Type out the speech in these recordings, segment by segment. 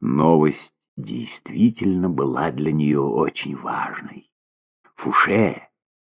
Новость действительно была для нее очень важной. Фуше,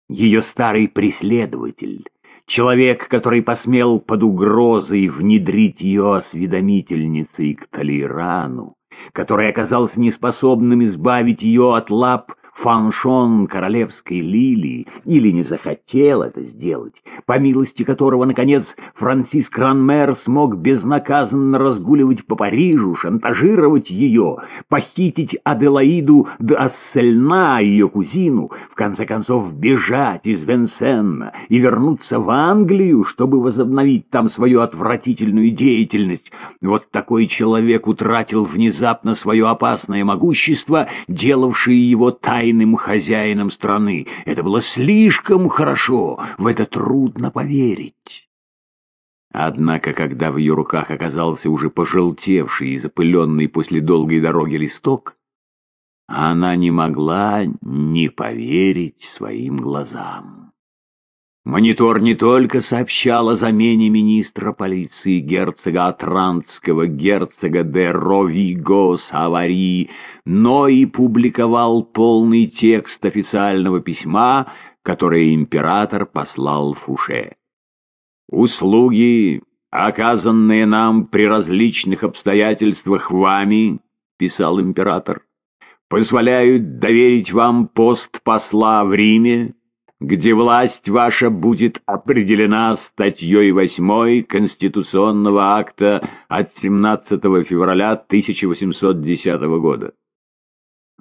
ее старый преследователь, человек, который посмел под угрозой внедрить ее осведомительницей к Талирану, который оказался неспособным избавить ее от лап фаншон королевской лилии или не захотел это сделать, по милости которого, наконец, Франсис Кранмер смог безнаказанно разгуливать по Парижу, шантажировать ее, похитить Аделаиду де Ассельна, ее кузину, в конце концов бежать из Венсенна и вернуться в Англию, чтобы возобновить там свою отвратительную деятельность. Вот такой человек утратил внезапно свое опасное могущество, делавшее его тайным тайным хозяином страны. Это было слишком хорошо, в это трудно поверить. Однако, когда в ее руках оказался уже пожелтевший и запыленный после долгой дороги листок, она не могла не поверить своим глазам. Монитор не только сообщал о замене министра полиции герцога Атрантского, герцога де Ровиго Савари, но и публиковал полный текст официального письма, которое император послал Фуше. «Услуги, оказанные нам при различных обстоятельствах вами, — писал император, — позволяют доверить вам пост посла в Риме, где власть ваша будет определена статьей 8 Конституционного акта от 17 февраля 1810 года.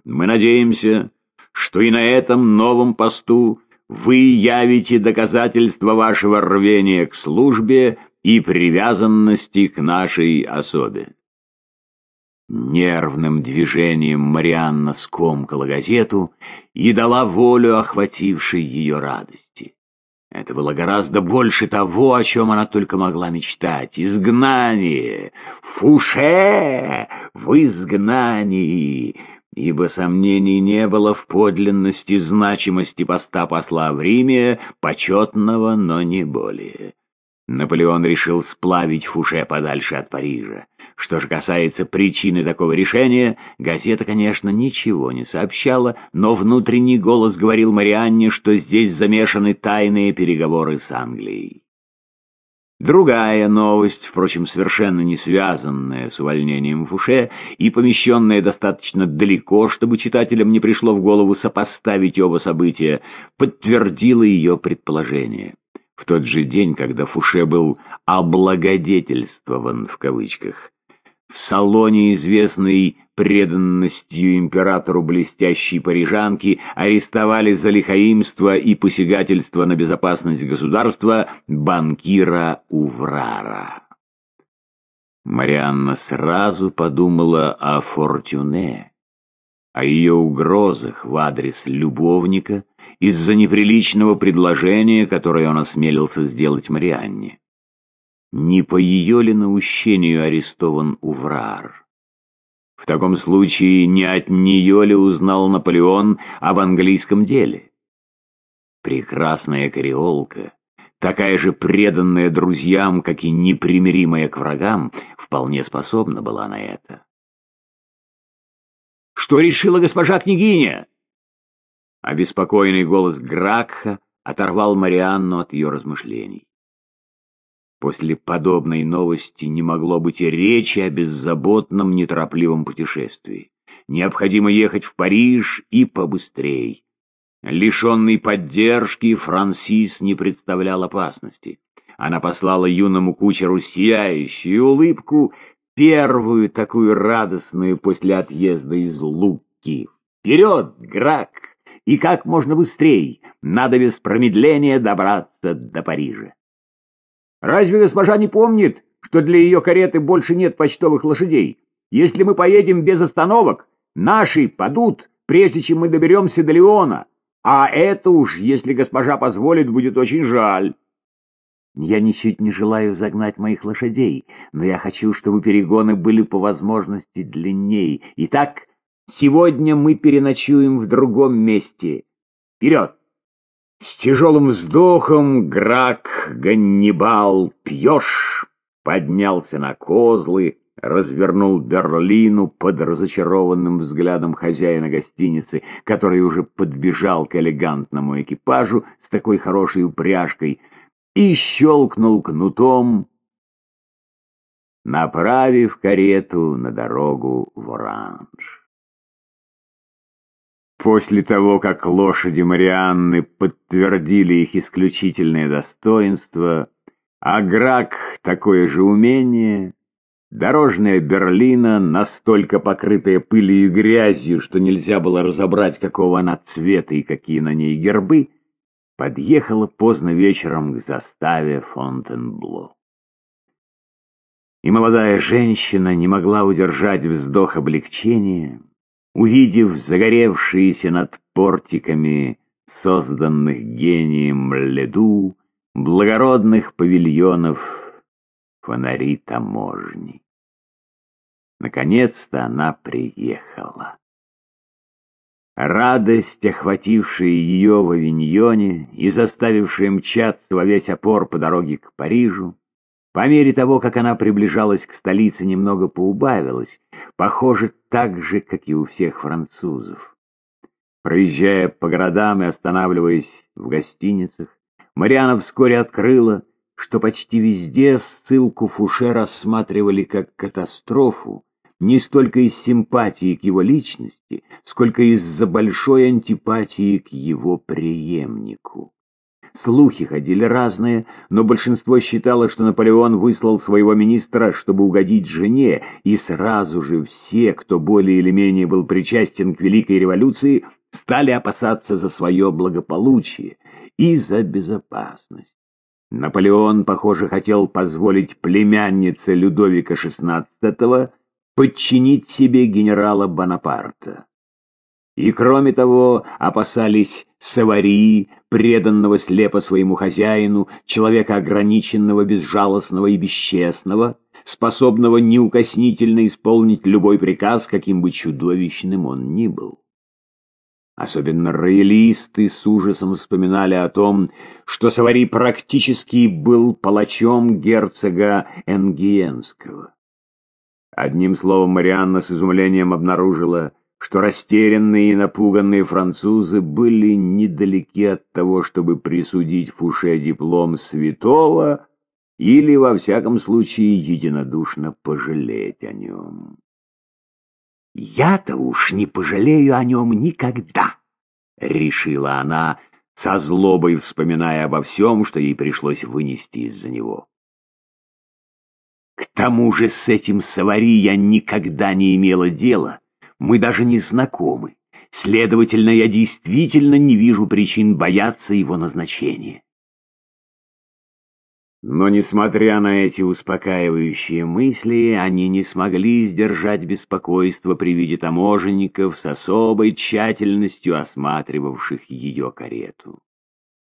Мы надеемся, что и на этом новом посту вы явите доказательства вашего рвения к службе и привязанности к нашей особе. Нервным движением Марианна скомкала газету и дала волю охватившей ее радости. Это было гораздо больше того, о чем она только могла мечтать. Изгнание! Фуше! В изгнании! Ибо сомнений не было в подлинности значимости поста посла в Риме, почетного, но не более. Наполеон решил сплавить Фуше подальше от Парижа. Что же касается причины такого решения, газета, конечно, ничего не сообщала, но внутренний голос говорил Марианне, что здесь замешаны тайные переговоры с Англией. Другая новость, впрочем, совершенно не связанная с увольнением Фуше и помещенная достаточно далеко, чтобы читателям не пришло в голову сопоставить оба события, подтвердила ее предположение. В тот же день, когда Фуше был «облагодетельствован» в кавычках, в салоне, известной преданностью императору блестящей парижанки, арестовали за лихаимство и посягательство на безопасность государства банкира Уврара. Марианна сразу подумала о Фортюне, о ее угрозах в адрес любовника из-за неприличного предложения, которое он осмелился сделать Марианне не по ее ли наущению арестован Уврар. В таком случае не от нее ли узнал Наполеон об английском деле? Прекрасная кореолка, такая же преданная друзьям, как и непримиримая к врагам, вполне способна была на это. «Что решила госпожа княгиня?» Обеспокоенный голос Гракха оторвал Марианну от ее размышлений. После подобной новости не могло быть и речи о беззаботном, неторопливом путешествии. Необходимо ехать в Париж и побыстрей. Лишенный поддержки, Франсис не представлял опасности. Она послала юному кучеру сияющую улыбку, первую такую радостную после отъезда из Луки. «Вперед, Грак! И как можно быстрей! Надо без промедления добраться до Парижа!» Разве госпожа не помнит, что для ее кареты больше нет почтовых лошадей? Если мы поедем без остановок, наши падут, прежде чем мы доберемся до Леона. А это уж, если госпожа позволит, будет очень жаль. Я ничуть не желаю загнать моих лошадей, но я хочу, чтобы перегоны были по возможности длинней. Итак, сегодня мы переночуем в другом месте. Вперед! С тяжелым вздохом Грак Ганнибал Пьешь поднялся на козлы, развернул Берлину под разочарованным взглядом хозяина гостиницы, который уже подбежал к элегантному экипажу с такой хорошей упряжкой, и щелкнул кнутом, направив карету на дорогу в Оранж. После того, как лошади Марианны подтвердили их исключительное достоинство, а Грак такое же умение, дорожная Берлина, настолько покрытая пылью и грязью, что нельзя было разобрать, какого она цвета и какие на ней гербы, подъехала поздно вечером к заставе Фонтенбло. И молодая женщина не могла удержать вздох облегчения, увидев загоревшиеся над портиками созданных гением леду, благородных павильонов фонари таможни. Наконец-то она приехала. Радость, охватившая ее в авиньоне и заставившая мчаться во весь опор по дороге к Парижу, по мере того, как она приближалась к столице, немного поубавилась, похоже, так же, как и у всех французов. Проезжая по городам и останавливаясь в гостиницах, Мариана вскоре открыла, что почти везде ссылку Фуше рассматривали как катастрофу, не столько из симпатии к его личности, сколько из-за большой антипатии к его преемнику. Слухи ходили разные, но большинство считало, что Наполеон выслал своего министра, чтобы угодить жене, и сразу же все, кто более или менее был причастен к Великой революции, стали опасаться за свое благополучие и за безопасность. Наполеон, похоже, хотел позволить племяннице Людовика XVI подчинить себе генерала Бонапарта. И кроме того, опасались Савари, преданного слепо своему хозяину, человека ограниченного, безжалостного и бесчестного, способного неукоснительно исполнить любой приказ, каким бы чудовищным он ни был. Особенно роялисты с ужасом вспоминали о том, что Савари практически был палачом герцога Энгиенского. Одним словом, Марианна с изумлением обнаружила, что растерянные и напуганные французы были недалеки от того, чтобы присудить Фуше диплом святого или, во всяком случае, единодушно пожалеть о нем. «Я-то уж не пожалею о нем никогда», — решила она, со злобой вспоминая обо всем, что ей пришлось вынести из-за него. К тому же с этим Савари я никогда не имела дела, мы даже не знакомы. Следовательно, я действительно не вижу причин бояться его назначения. Но, несмотря на эти успокаивающие мысли, они не смогли сдержать беспокойство при виде таможенников с особой тщательностью осматривавших ее карету.